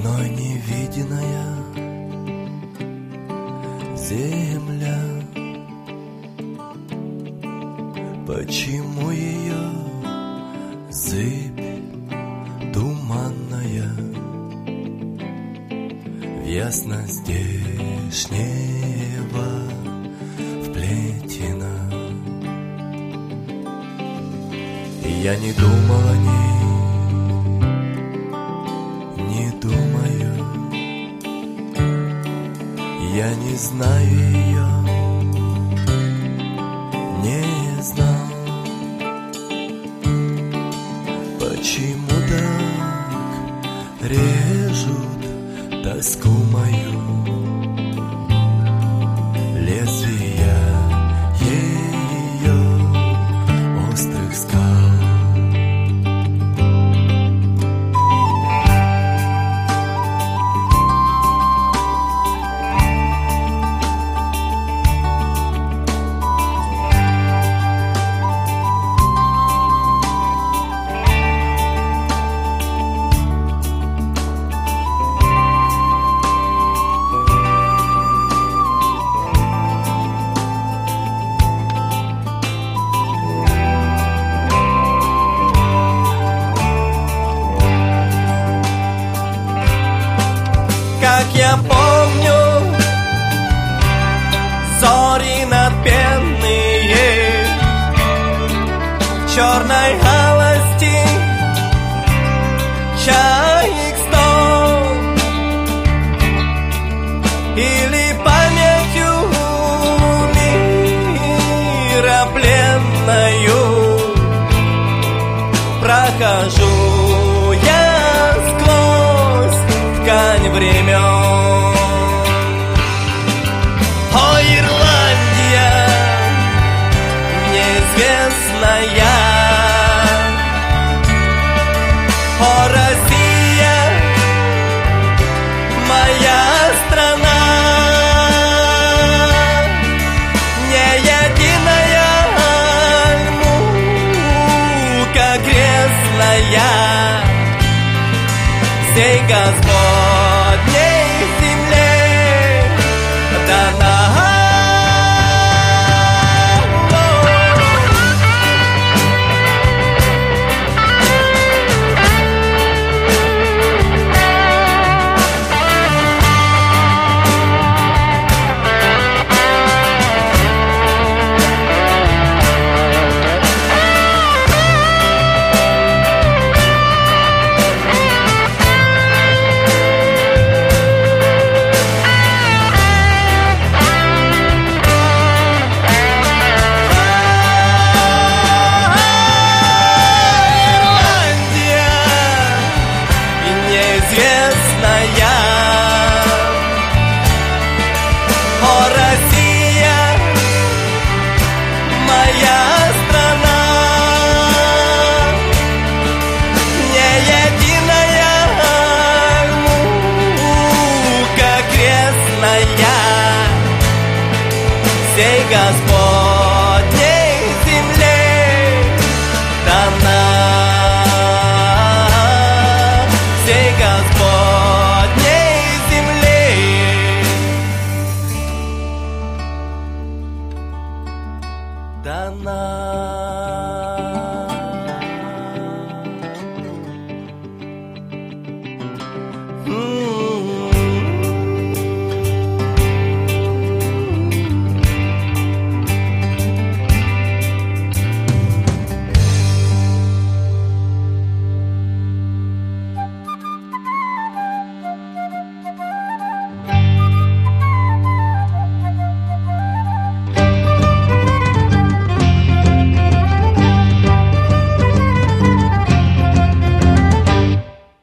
мной невиденная земля. Почему ее зыбь туманная В ясность здешнего вплетена? Я не думал о ней не знаю ее, не знал Почему так режут тоску мою черной галости Чаек сто Или памятью мира пленною Прохожу крестная Всей Господней крестная всей Господней земле дана. Всей Господней земле дана.